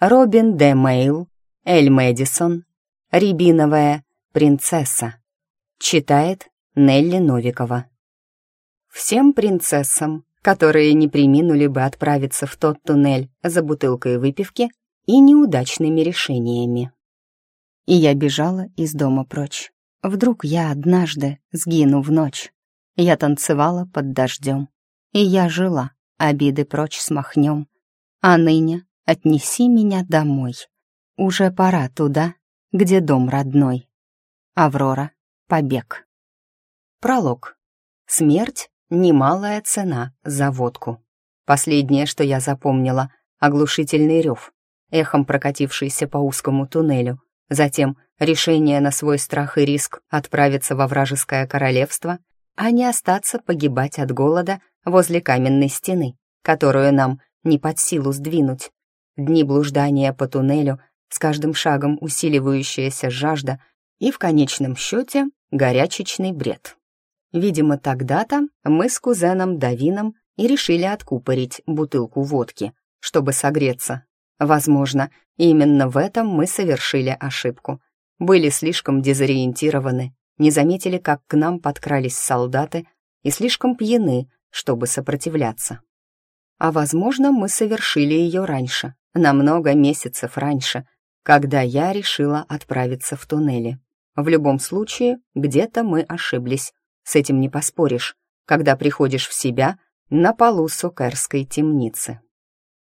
Робин Д. Мейл, Эль Мэдисон, Рябиновая принцесса. Читает Нелли Новикова. Всем принцессам, которые не приминули бы отправиться в тот туннель за бутылкой выпивки и неудачными решениями. И я бежала из дома прочь. Вдруг я однажды сгину в ночь. Я танцевала под дождем. И я жила, обиды прочь смахнем. А ныне отнеси меня домой. Уже пора туда, где дом родной. Аврора. Побег. Пролог. Смерть — немалая цена за водку. Последнее, что я запомнила — оглушительный рев, эхом прокатившийся по узкому туннелю, затем решение на свой страх и риск отправиться во вражеское королевство, а не остаться погибать от голода возле каменной стены, которую нам не под силу сдвинуть. Дни блуждания по туннелю, с каждым шагом усиливающаяся жажда и, в конечном счете, горячечный бред. Видимо, тогда-то мы с кузеном Давином и решили откупорить бутылку водки, чтобы согреться. Возможно, именно в этом мы совершили ошибку. Были слишком дезориентированы, не заметили, как к нам подкрались солдаты, и слишком пьяны, чтобы сопротивляться. А возможно, мы совершили ее раньше, на много месяцев раньше, когда я решила отправиться в туннели. В любом случае, где-то мы ошиблись. С этим не поспоришь, когда приходишь в себя на полу Сокерской темницы.